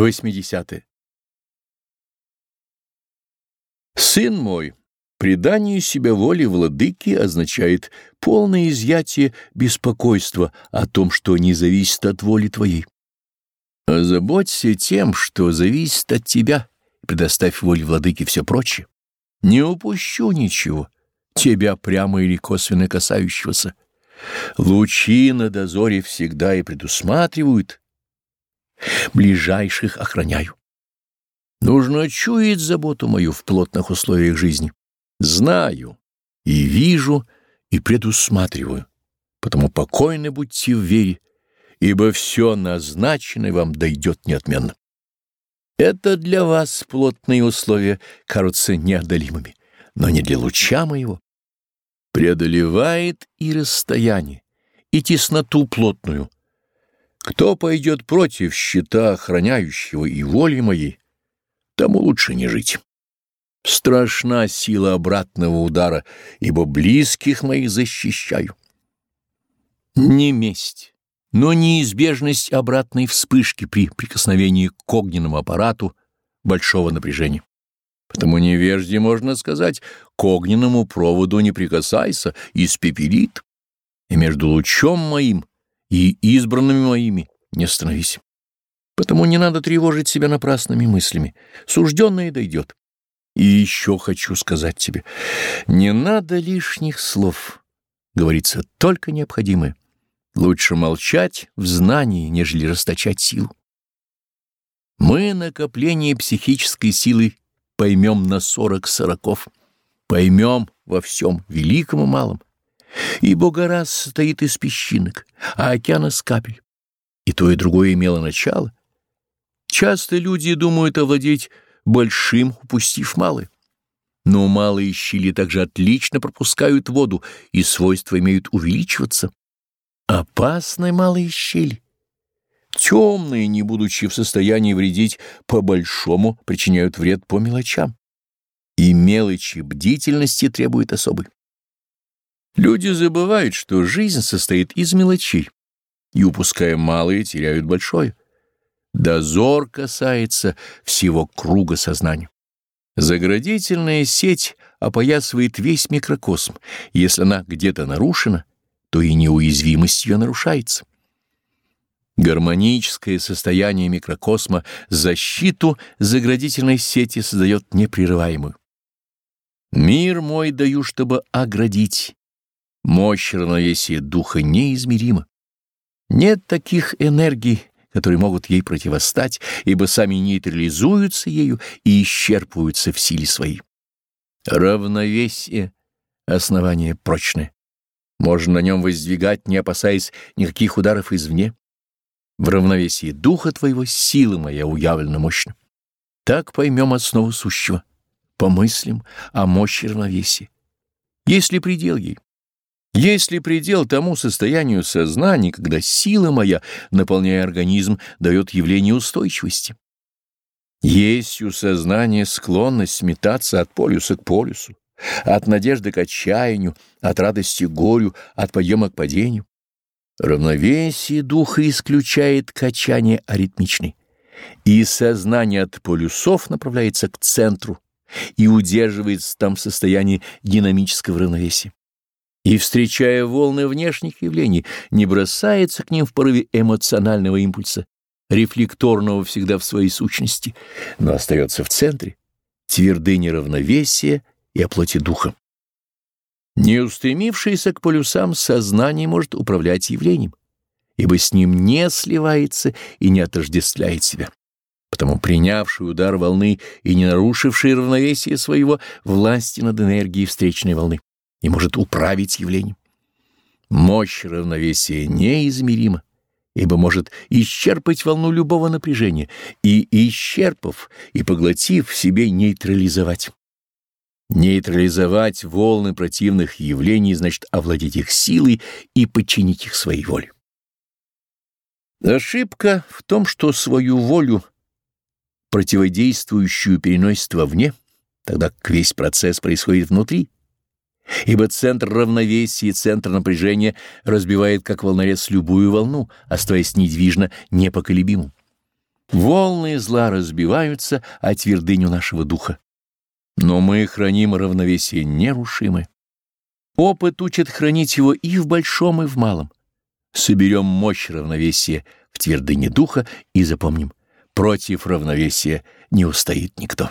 80. Сын мой, предание себя воле владыки означает полное изъятие беспокойства о том, что не зависит от воли твоей. Озаботься тем, что зависит от тебя, и предоставь воле владыки все прочее. Не упущу ничего, тебя прямо или косвенно касающегося. Лучи на дозоре всегда и предусматривают ближайших охраняю. Нужно чуять заботу мою в плотных условиях жизни. Знаю и вижу и предусматриваю. Потому покойны будьте в вере, ибо все назначенное вам дойдет неотменно. Это для вас плотные условия кажутся неодолимыми, но не для луча моего. Преодолевает и расстояние, и тесноту плотную — кто пойдет против щита охраняющего и воли моей, тому лучше не жить. Страшна сила обратного удара, ибо близких моих защищаю. Не месть, но неизбежность обратной вспышки при прикосновении к огненному аппарату большого напряжения. Потому невежде можно сказать, к огненному проводу не прикасайся, испепелит. И между лучом моим и избранными моими не становись. Потому не надо тревожить себя напрасными мыслями. Сужденное дойдет. И еще хочу сказать тебе, не надо лишних слов. Говорится только необходимое. Лучше молчать в знании, нежели расточать силу. Мы накопление психической силы поймем на сорок сороков, поймем во всем, великом и малом. Ибо гора состоит из песчинок, а океан из капель. И то, и другое имело начало. Часто люди думают овладеть большим, упустив малое. Но малые щели также отлично пропускают воду, и свойства имеют увеличиваться. Опасны малые щели. Темные, не будучи в состоянии вредить по-большому, причиняют вред по мелочам. И мелочи бдительности требуют особой. Люди забывают, что жизнь состоит из мелочей, и, упуская малые, теряют большое. Дозор касается всего круга сознания. Заградительная сеть опоясывает весь микрокосм. Если она где-то нарушена, то и неуязвимость ее нарушается. Гармоническое состояние микрокосма защиту заградительной сети создает непрерываемую. Мир мой даю, чтобы оградить, Мощь равновесия духа неизмерима. Нет таких энергий, которые могут ей противостать, ибо сами нейтрализуются ею и исчерпываются в силе своей. Равновесие — основание прочное. Можно на нем воздвигать, не опасаясь никаких ударов извне. В равновесии духа твоего сила моя уявлена мощно. Так поймем основу сущего, помыслим о мощи равновесия. Есть ли предел ей? Есть ли предел тому состоянию сознания, когда сила моя, наполняя организм, дает явление устойчивости? Есть у сознания склонность метаться от полюса к полюсу, от надежды к отчаянию, от радости к горю, от подъема к падению. Равновесие духа исключает качание аритмичной, и сознание от полюсов направляется к центру и удерживается там в состоянии динамического равновесия и, встречая волны внешних явлений, не бросается к ним в порыве эмоционального импульса, рефлекторного всегда в своей сущности, но остается в центре, твердыни равновесия и оплоти духа. Не устремившееся к полюсам сознание может управлять явлением, ибо с ним не сливается и не отождествляет себя. Потому принявший удар волны и не нарушивший равновесие своего власти над энергией встречной волны и может управить явлением. Мощь равновесия неизмерима, ибо может исчерпать волну любого напряжения и, исчерпав и поглотив в себе, нейтрализовать. Нейтрализовать волны противных явлений значит овладеть их силой и подчинить их своей воле. Ошибка в том, что свою волю, противодействующую, переносит вовне, тогда весь процесс происходит внутри, ибо центр равновесия и центр напряжения разбивает как волнорез любую волну, оставаясь недвижно непоколебимым. Волны зла разбиваются о твердыню нашего духа. Но мы храним равновесие нерушимое. Опыт учит хранить его и в большом, и в малом. Соберем мощь равновесия в твердыне духа и запомним, против равновесия не устоит никто.